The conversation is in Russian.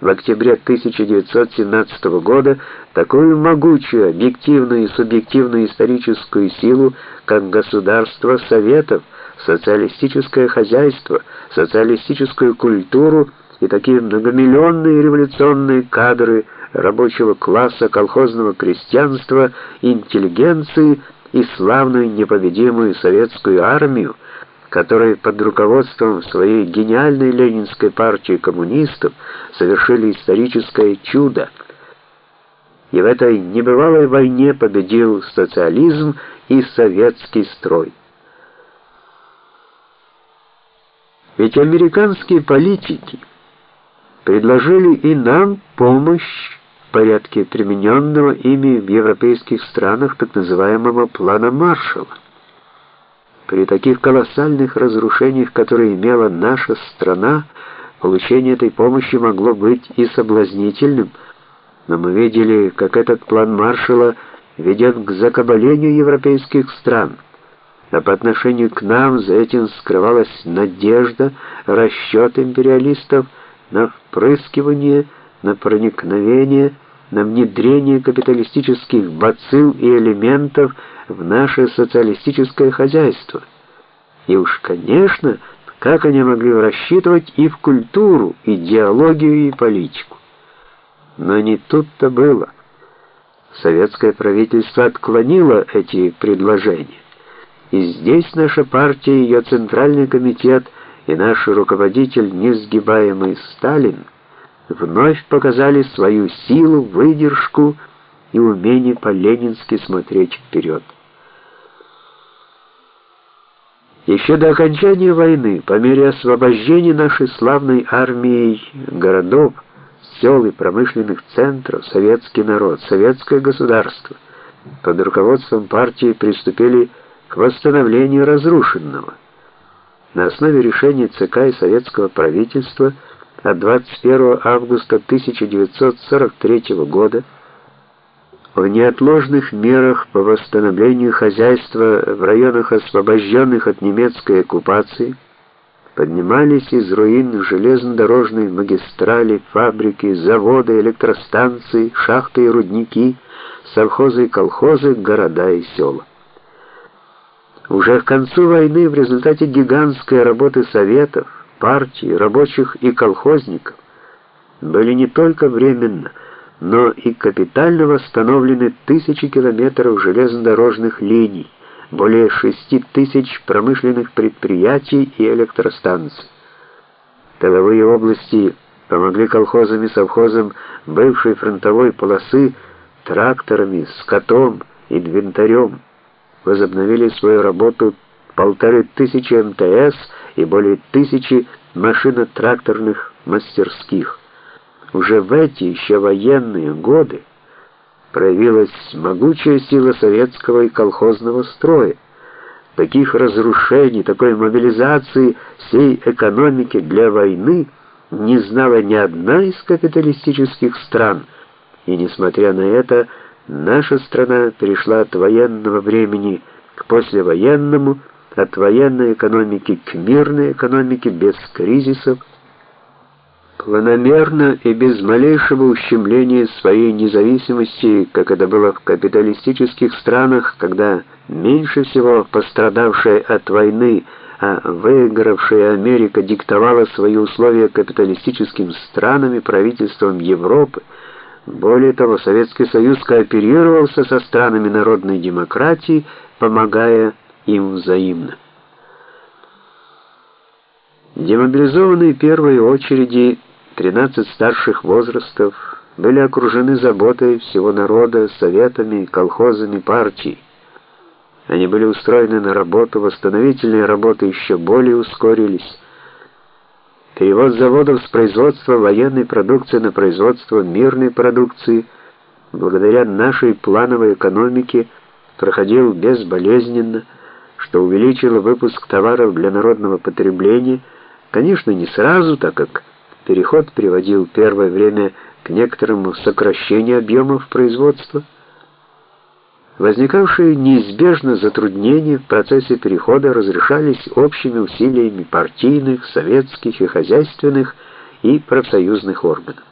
в октябре 1917 года такую могучую объективную и субъективную историческую силу, как государство Советов, социалистическое хозяйство, социалистическую культуру и такие многомиллионные революционные кадры рабочего класса, колхозного крестьянства, интеллигенции и славную непобедимую советскую армию, которые под руководством своей гениальной ленинской партии коммунистов совершили историческое чудо. И в этой небывалой войне победил социализм и советский строй. Ведь американские политики предложили и нам помощь в порядке примененного ими в европейских странах так называемого плана Маршалла. При таких колоссальных разрушениях, которые имела наша страна, получение этой помощи могло быть и соблазнительным, но мы видели, как этот план Маршалла ведет к закабалению европейских стран. А по отношению к нам за этим скрывалась надежда, расчет империалистов на впрыскивание, на проникновение, на внедрение капиталистических бацилл и элементов в наше социалистическое хозяйство. И уж, конечно, как они могли рассчитывать и в культуру, идеологию и политику. Но не тут-то было. Советское правительство отклонило эти предложения. И здесь наша партия, ее центральный комитет и наш руководитель, несгибаемый Сталин, вновь показали свою силу, выдержку и умение по-ленински смотреть вперед. Еще до окончания войны, по мере освобождения нашей славной армией городов, сел и промышленных центров, советский народ, советское государство под руководством партии приступили к восстановлению разрушенного. На основе решения ЦК и советского правительства от 21 августа 1943 года о неотложных мерах по восстановлению хозяйства в районах, освобожденных от немецкой оккупации, поднимались из руин железнодорожные магистрали, фабрики, заводы, электростанции, шахты и рудники, совхозы и колхозы, города и села. Уже к концу войны в результате гигантской работы советов, партий, рабочих и колхозников были не только временно – но и капитально восстановлены тысячи километров железнодорожных линий, более 6 тысяч промышленных предприятий и электростанций. Тыловые области помогли колхозам и совхозам бывшей фронтовой полосы тракторами, скотом, инвентарем. Возобновили свою работу полторы тысячи МТС и более тысячи машино-тракторных мастерских. Уже в эти еще военные годы проявилась могучая сила советского и колхозного строя. Таких разрушений, такой мобилизации всей экономики для войны не знала ни одна из капиталистических стран. И несмотря на это, наша страна перешла от военного времени к послевоенному, от военной экономики к мирной экономике без кризисов, планомерно и без малейшего ущемления своей независимости, как это было в капиталистических странах, когда меньше всего пострадавшая от войны, а выигравшая Америка диктовала свои условия капиталистическим странам и правительствам Европы. Более того, Советский Союз кооперировался со странами народной демократии, помогая им взаимно. Демобилизованные в первой очереди 13 старших возрастов были окружены заботой всего народа, советами, колхозами, партией. Они были устроены на работу, восстановительные работы еще более ускорились. Перевод заводов с производства военной продукции на производство мирной продукции благодаря нашей плановой экономике проходил безболезненно, что увеличило выпуск товаров для народного потребления, конечно, не сразу, так как Переход приводил первое время к некоторому сокращению объемов производства. Возникавшие неизбежно затруднения в процессе перехода разрешались общими усилиями партийных, советских и хозяйственных и профсоюзных органов.